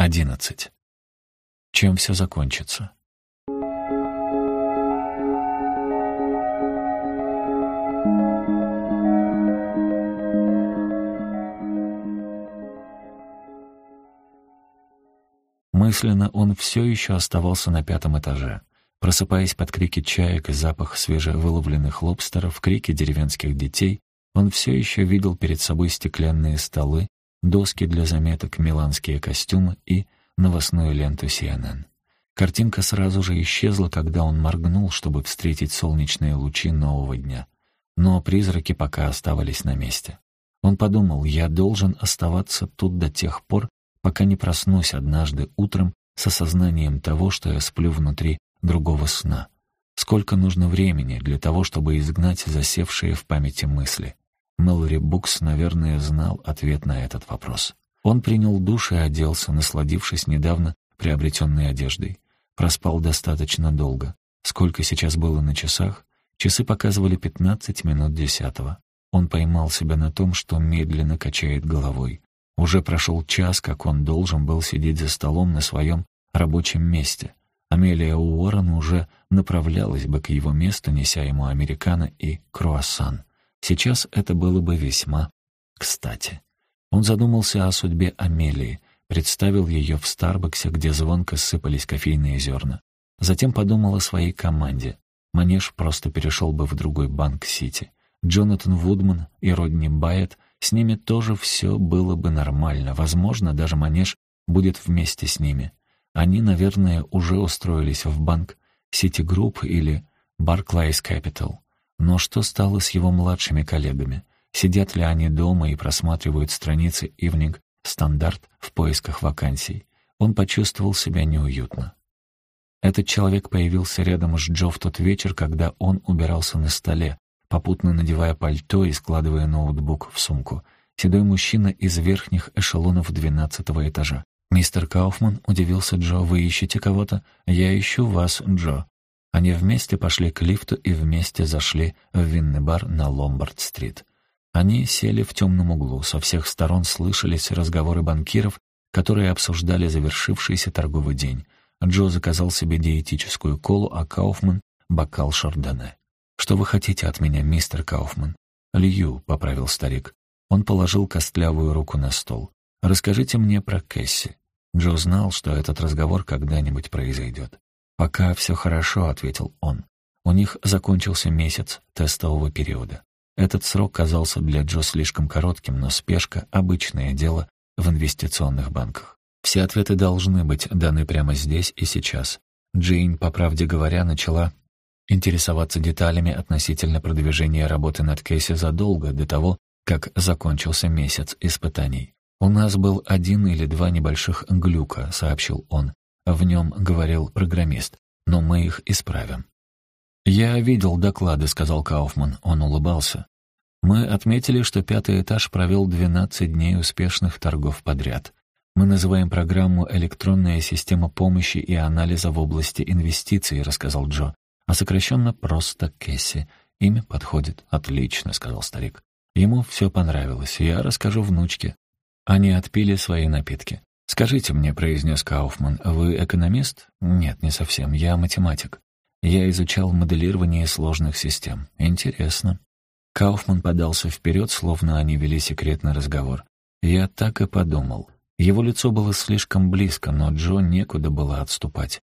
11. Чем все закончится? Мысленно он все еще оставался на пятом этаже. Просыпаясь под крики чаек и запах свежевыловленных лобстеров, крики деревенских детей, он все еще видел перед собой стеклянные столы, доски для заметок, миланские костюмы и новостную ленту CNN. Картинка сразу же исчезла, когда он моргнул, чтобы встретить солнечные лучи нового дня. Но призраки пока оставались на месте. Он подумал, я должен оставаться тут до тех пор, пока не проснусь однажды утром с осознанием того, что я сплю внутри другого сна. Сколько нужно времени для того, чтобы изгнать засевшие в памяти мысли? Мэлори Букс, наверное, знал ответ на этот вопрос. Он принял душ и оделся, насладившись недавно приобретенной одеждой. Проспал достаточно долго. Сколько сейчас было на часах? Часы показывали пятнадцать минут десятого. Он поймал себя на том, что медленно качает головой. Уже прошел час, как он должен был сидеть за столом на своем рабочем месте. Амелия Уоррен уже направлялась бы к его месту, неся ему американо и круассан. Сейчас это было бы весьма кстати. Он задумался о судьбе Амелии, представил ее в Старбаксе, где звонко сыпались кофейные зерна. Затем подумал о своей команде. Манеж просто перешел бы в другой банк Сити. Джонатан Вудман и Родни Байет, с ними тоже все было бы нормально. Возможно, даже Манеж будет вместе с ними. Они, наверное, уже устроились в банк Citigroup или Barclays Capital. Но что стало с его младшими коллегами? Сидят ли они дома и просматривают страницы Evening Standard в поисках вакансий? Он почувствовал себя неуютно. Этот человек появился рядом с Джо в тот вечер, когда он убирался на столе, попутно надевая пальто и складывая ноутбук в сумку. Седой мужчина из верхних эшелонов двенадцатого этажа. «Мистер Кауфман», — удивился Джо, — «вы ищете кого-то?» «Я ищу вас, Джо». Они вместе пошли к лифту и вместе зашли в винный бар на Ломбард-стрит. Они сели в темном углу, со всех сторон слышались разговоры банкиров, которые обсуждали завершившийся торговый день. Джо заказал себе диетическую колу, а Кауфман — бокал шардоне. «Что вы хотите от меня, мистер Кауфман?» «Лью», — поправил старик. Он положил костлявую руку на стол. «Расскажите мне про Кэсси». Джо знал, что этот разговор когда-нибудь произойдет. «Пока все хорошо», — ответил он. У них закончился месяц тестового периода. Этот срок казался для Джо слишком коротким, но спешка — обычное дело в инвестиционных банках. Все ответы должны быть даны прямо здесь и сейчас. Джейн, по правде говоря, начала интересоваться деталями относительно продвижения работы над Кейси задолго до того, как закончился месяц испытаний. «У нас был один или два небольших глюка», — сообщил он. В нем говорил программист, но мы их исправим. «Я видел доклады», — сказал Кауфман. Он улыбался. «Мы отметили, что пятый этаж провел 12 дней успешных торгов подряд. Мы называем программу «Электронная система помощи и анализа в области инвестиций», — рассказал Джо. «А сокращенно просто Кэсси. Имя подходит. Отлично», — сказал старик. Ему все понравилось. Я расскажу внучке. Они отпили свои напитки. «Скажите мне», — произнес Кауфман, — «вы экономист?» «Нет, не совсем. Я математик. Я изучал моделирование сложных систем. Интересно». Кауфман подался вперед, словно они вели секретный разговор. Я так и подумал. Его лицо было слишком близко, но Джо некуда было отступать.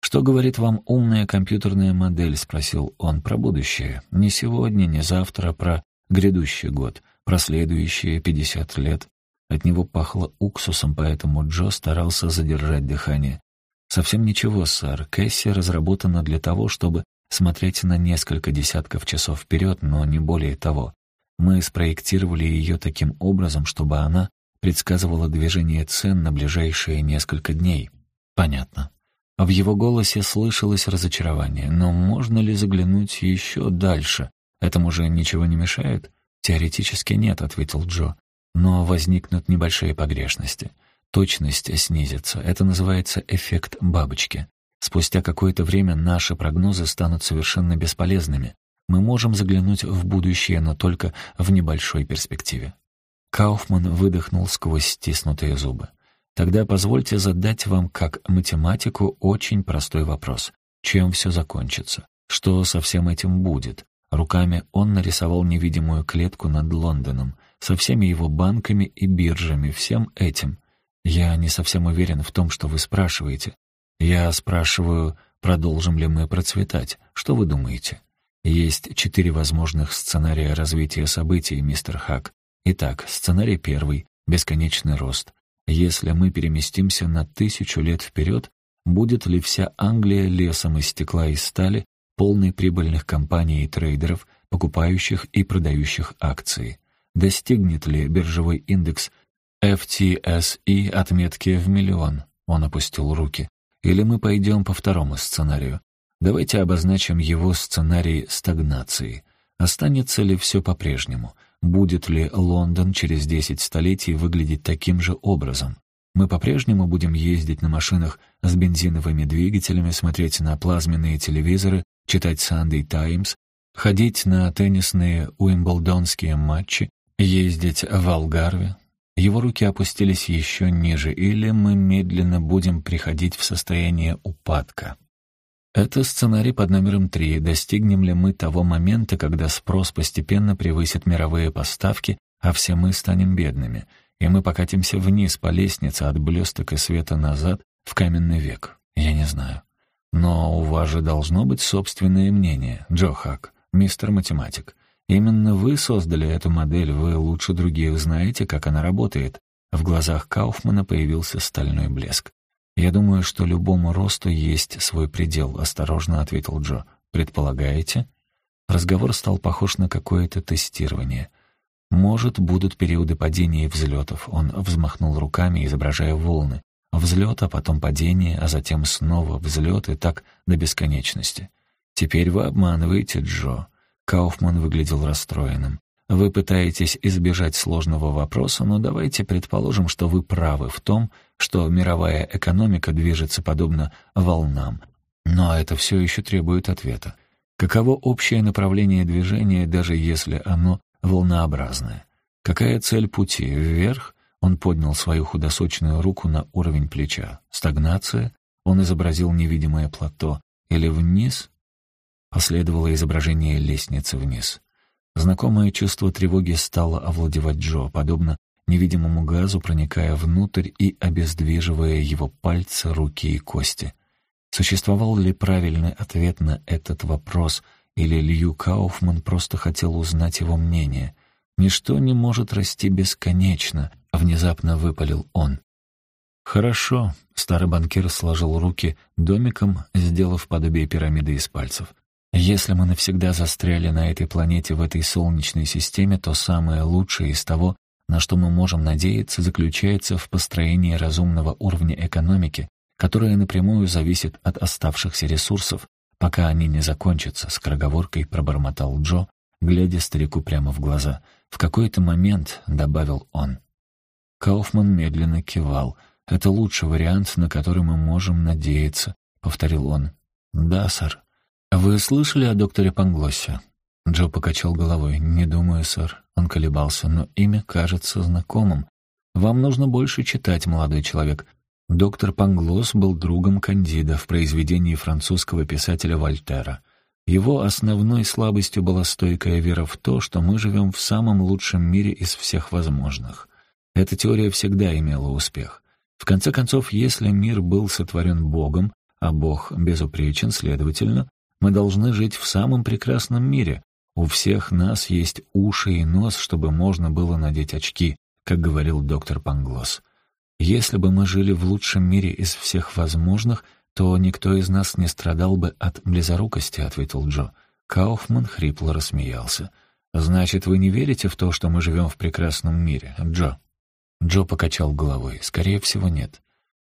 «Что говорит вам умная компьютерная модель?» — спросил он про будущее. «Не сегодня, не завтра, а про грядущий год, про следующие пятьдесят лет. От него пахло уксусом, поэтому Джо старался задержать дыхание. «Совсем ничего, сэр. Кэсси разработана для того, чтобы смотреть на несколько десятков часов вперед, но не более того. Мы спроектировали ее таким образом, чтобы она предсказывала движение цен на ближайшие несколько дней. Понятно. В его голосе слышалось разочарование. Но можно ли заглянуть еще дальше? Этому же ничего не мешает? Теоретически нет, ответил Джо. Но возникнут небольшие погрешности. Точность снизится. Это называется эффект бабочки. Спустя какое-то время наши прогнозы станут совершенно бесполезными. Мы можем заглянуть в будущее, но только в небольшой перспективе. Кауфман выдохнул сквозь стиснутые зубы. Тогда позвольте задать вам, как математику, очень простой вопрос. Чем все закончится? Что со всем этим будет? Руками он нарисовал невидимую клетку над Лондоном, со всеми его банками и биржами, всем этим. Я не совсем уверен в том, что вы спрашиваете. Я спрашиваю, продолжим ли мы процветать. Что вы думаете? Есть четыре возможных сценария развития событий, мистер Хак. Итак, сценарий первый — бесконечный рост. Если мы переместимся на тысячу лет вперед, будет ли вся Англия лесом из стекла и стали, полной прибыльных компаний и трейдеров, покупающих и продающих акции? Достигнет ли биржевой индекс FTSE отметки в миллион? Он опустил руки. Или мы пойдем по второму сценарию? Давайте обозначим его сценарий стагнации. Останется ли все по-прежнему? Будет ли Лондон через 10 столетий выглядеть таким же образом? Мы по-прежнему будем ездить на машинах с бензиновыми двигателями, смотреть на плазменные телевизоры, читать Sunday Times, ходить на теннисные уимблдонские матчи, ездить в Алгарве. Его руки опустились еще ниже, или мы медленно будем приходить в состояние упадка. Это сценарий под номером три. Достигнем ли мы того момента, когда спрос постепенно превысит мировые поставки, а все мы станем бедными, и мы покатимся вниз по лестнице от блесток и света назад в каменный век? Я не знаю. Но у вас же должно быть собственное мнение, Джо Хак, мистер математик. Именно вы создали эту модель, вы лучше других знаете, как она работает. В глазах Кауфмана появился стальной блеск. «Я думаю, что любому росту есть свой предел», — осторожно ответил Джо. «Предполагаете?» Разговор стал похож на какое-то тестирование. «Может, будут периоды падения и взлетов». Он взмахнул руками, изображая волны. Взлет, а потом падение, а затем снова взлет, и так до бесконечности. «Теперь вы обманываете, Джо». Кауфман выглядел расстроенным. Вы пытаетесь избежать сложного вопроса, но давайте предположим, что вы правы в том, что мировая экономика движется подобно волнам. Но это все еще требует ответа. Каково общее направление движения, даже если оно волнообразное? Какая цель пути? Вверх? Он поднял свою худосочную руку на уровень плеча. Стагнация? Он изобразил невидимое плато. Или вниз? Последовало изображение лестницы вниз. Знакомое чувство тревоги стало овладевать Джо, подобно невидимому газу, проникая внутрь и обездвиживая его пальцы, руки и кости. Существовал ли правильный ответ на этот вопрос, или Лью Кауфман просто хотел узнать его мнение? «Ничто не может расти бесконечно», — внезапно выпалил он. «Хорошо», — старый банкир сложил руки домиком, сделав подобие пирамиды из пальцев. Если мы навсегда застряли на этой планете в этой солнечной системе, то самое лучшее из того, на что мы можем надеяться, заключается в построении разумного уровня экономики, которая напрямую зависит от оставшихся ресурсов, пока они не закончатся, с кроговоркой пробормотал Джо, глядя старику прямо в глаза. В какой-то момент, добавил он. Кауфман медленно кивал. «Это лучший вариант, на который мы можем надеяться», — повторил он. «Да, сэр». «Вы слышали о докторе Панглосе?» Джо покачал головой. «Не думаю, сэр». Он колебался, но имя кажется знакомым. «Вам нужно больше читать, молодой человек». Доктор Панглос был другом Кандида в произведении французского писателя Вольтера. Его основной слабостью была стойкая вера в то, что мы живем в самом лучшем мире из всех возможных. Эта теория всегда имела успех. В конце концов, если мир был сотворен Богом, а Бог безупречен, следовательно, мы должны жить в самом прекрасном мире. У всех нас есть уши и нос, чтобы можно было надеть очки, как говорил доктор Панглос. Если бы мы жили в лучшем мире из всех возможных, то никто из нас не страдал бы от близорукости, ответил Джо. Кауфман хрипло рассмеялся. «Значит, вы не верите в то, что мы живем в прекрасном мире, Джо?» Джо покачал головой. «Скорее всего, нет.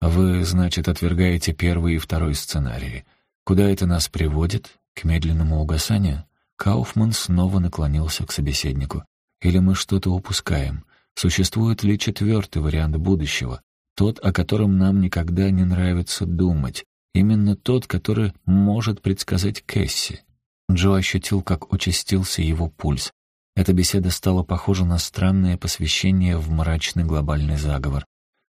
Вы, значит, отвергаете первый и второй сценарии. Куда это нас приводит? К медленному угасанию? Кауфман снова наклонился к собеседнику. Или мы что-то упускаем? Существует ли четвертый вариант будущего? Тот, о котором нам никогда не нравится думать. Именно тот, который может предсказать Кэсси. Джо ощутил, как участился его пульс. Эта беседа стала похожа на странное посвящение в мрачный глобальный заговор.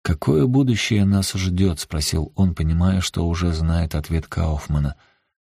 «Какое будущее нас ждет?» — спросил он, понимая, что уже знает ответ Кауфмана.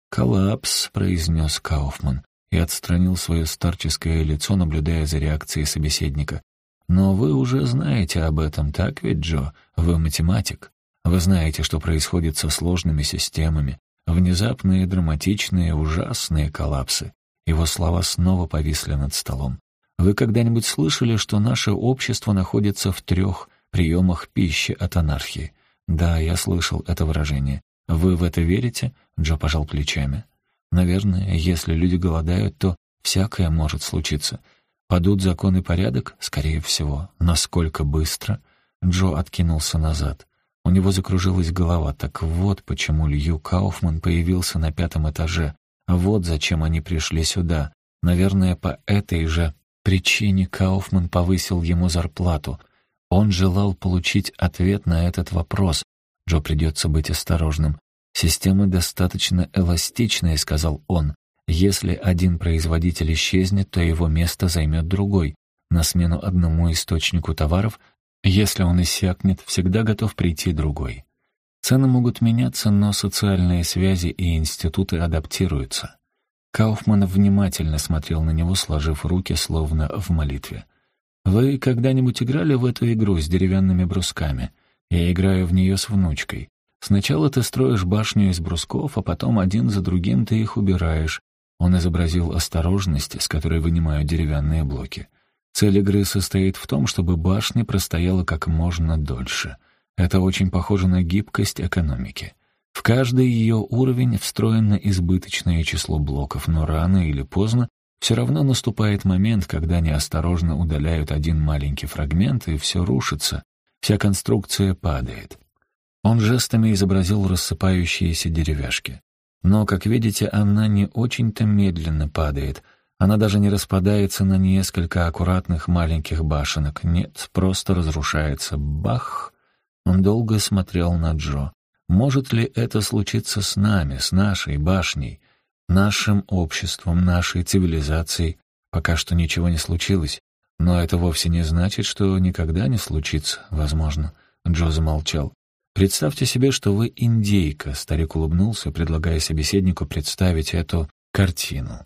«Коллапс», — произнес Кауфман и отстранил свое старческое лицо, наблюдая за реакцией собеседника. «Но вы уже знаете об этом, так ведь, Джо? Вы математик. Вы знаете, что происходит со сложными системами. Внезапные, драматичные, ужасные коллапсы». Его слова снова повисли над столом. «Вы когда-нибудь слышали, что наше общество находится в трех приемах пищи от анархии?» «Да, я слышал это выражение. Вы в это верите?» Джо пожал плечами. Наверное, если люди голодают, то всякое может случиться. Падут закон и порядок? Скорее всего. Насколько быстро? Джо откинулся назад. У него закружилась голова. Так вот почему Лью Кауфман появился на пятом этаже. Вот зачем они пришли сюда. Наверное, по этой же причине Кауфман повысил ему зарплату. Он желал получить ответ на этот вопрос. Джо придется быть осторожным. «Система достаточно эластичная», — сказал он. «Если один производитель исчезнет, то его место займет другой. На смену одному источнику товаров, если он иссякнет, всегда готов прийти другой. Цены могут меняться, но социальные связи и институты адаптируются». Кауфман внимательно смотрел на него, сложив руки, словно в молитве. «Вы когда-нибудь играли в эту игру с деревянными брусками? Я играю в нее с внучкой. Сначала ты строишь башню из брусков, а потом один за другим ты их убираешь. Он изобразил осторожность, с которой вынимают деревянные блоки. Цель игры состоит в том, чтобы башня простояла как можно дольше. Это очень похоже на гибкость экономики. В каждый ее уровень встроено избыточное число блоков, но рано или поздно все равно наступает момент, когда неосторожно удаляют один маленький фрагмент, и все рушится, вся конструкция падает. Он жестами изобразил рассыпающиеся деревяшки. Но, как видите, она не очень-то медленно падает. Она даже не распадается на несколько аккуратных маленьких башенок. Нет, просто разрушается. Бах! Он долго смотрел на Джо. Может ли это случиться с нами, с нашей башней, нашим обществом, нашей цивилизацией? Пока что ничего не случилось. Но это вовсе не значит, что никогда не случится, возможно. Джо замолчал. «Представьте себе, что вы индейка», — старик улыбнулся, предлагая собеседнику представить эту картину.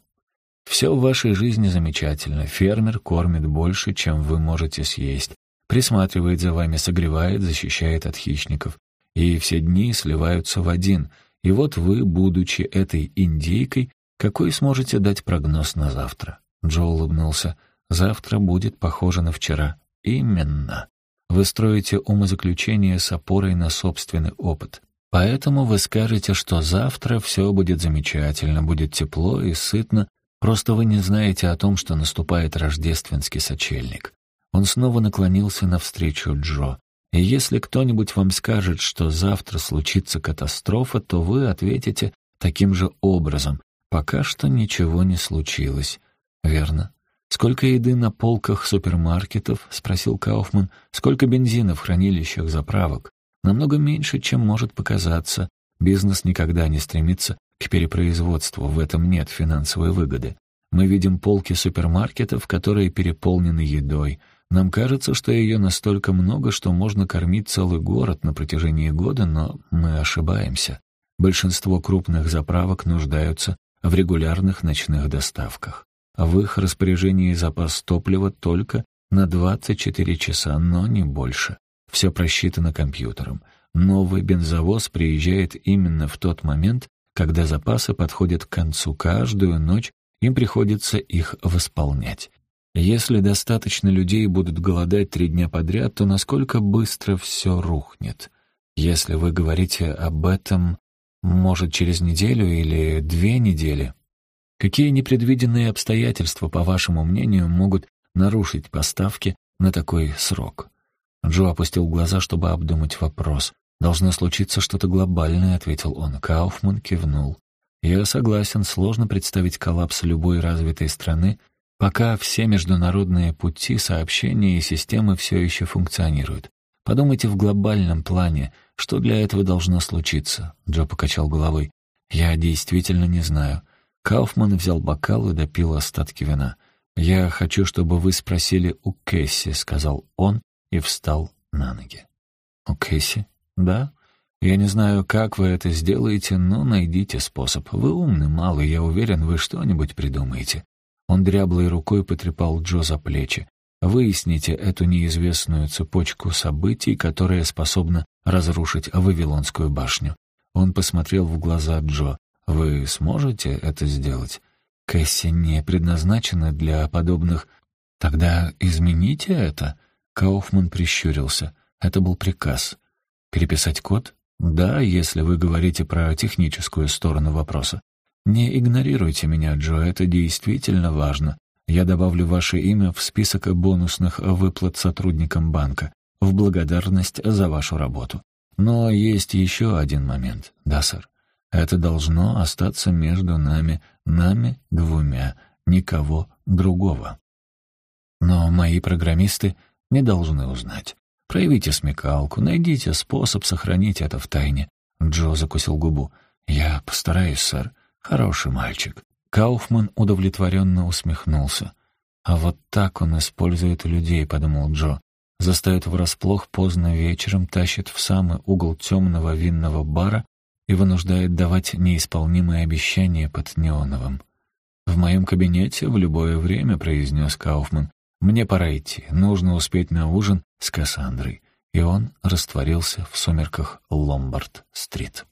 «Все в вашей жизни замечательно. Фермер кормит больше, чем вы можете съесть, присматривает за вами, согревает, защищает от хищников. И все дни сливаются в один. И вот вы, будучи этой индейкой, какой сможете дать прогноз на завтра?» Джо улыбнулся. «Завтра будет похоже на вчера». «Именно». Вы строите умозаключение с опорой на собственный опыт. Поэтому вы скажете, что завтра все будет замечательно, будет тепло и сытно, просто вы не знаете о том, что наступает рождественский сочельник. Он снова наклонился навстречу Джо. И если кто-нибудь вам скажет, что завтра случится катастрофа, то вы ответите таким же образом. Пока что ничего не случилось. Верно? «Сколько еды на полках супермаркетов?» — спросил Кауфман. «Сколько бензина в хранилищах заправок?» «Намного меньше, чем может показаться. Бизнес никогда не стремится к перепроизводству, в этом нет финансовой выгоды. Мы видим полки супермаркетов, которые переполнены едой. Нам кажется, что ее настолько много, что можно кормить целый город на протяжении года, но мы ошибаемся. Большинство крупных заправок нуждаются в регулярных ночных доставках. В их распоряжении запас топлива только на 24 часа, но не больше. Все просчитано компьютером. Новый бензовоз приезжает именно в тот момент, когда запасы подходят к концу. Каждую ночь им приходится их восполнять. Если достаточно людей будут голодать три дня подряд, то насколько быстро все рухнет? Если вы говорите об этом, может, через неделю или две недели, Какие непредвиденные обстоятельства, по вашему мнению, могут нарушить поставки на такой срок? Джо опустил глаза, чтобы обдумать вопрос. «Должно случиться что-то глобальное», — ответил он. Кауфман кивнул. «Я согласен, сложно представить коллапс любой развитой страны, пока все международные пути, сообщения и системы все еще функционируют. Подумайте в глобальном плане, что для этого должно случиться?» Джо покачал головой. «Я действительно не знаю. Кауфман взял бокал и допил остатки вина. «Я хочу, чтобы вы спросили у Кэсси», — сказал он и встал на ноги. У Кэсси? Да? Я не знаю, как вы это сделаете, но найдите способ. Вы умный, малый, я уверен, вы что-нибудь придумаете. Он дряблой рукой потрепал Джо за плечи. Выясните эту неизвестную цепочку событий, которая способна разрушить Вавилонскую башню. Он посмотрел в глаза Джо. «Вы сможете это сделать?» «Кэсси не предназначена для подобных...» «Тогда измените это?» Кауфман прищурился. Это был приказ. «Переписать код?» «Да, если вы говорите про техническую сторону вопроса. Не игнорируйте меня, Джо, это действительно важно. Я добавлю ваше имя в список бонусных выплат сотрудникам банка в благодарность за вашу работу. Но есть еще один момент. Да, сэр. Это должно остаться между нами, нами двумя, никого другого. Но мои программисты не должны узнать. Проявите смекалку, найдите способ сохранить это в тайне. Джо закусил губу. Я постараюсь, сэр. Хороший мальчик. Кауфман удовлетворенно усмехнулся. А вот так он использует людей, подумал Джо. Застает врасплох поздно вечером, тащит в самый угол темного винного бара и вынуждает давать неисполнимые обещания под неоновым. «В моем кабинете в любое время», — произнес Кауфман. «Мне пора идти, нужно успеть на ужин с Кассандрой». И он растворился в сумерках Ломбард-стрит.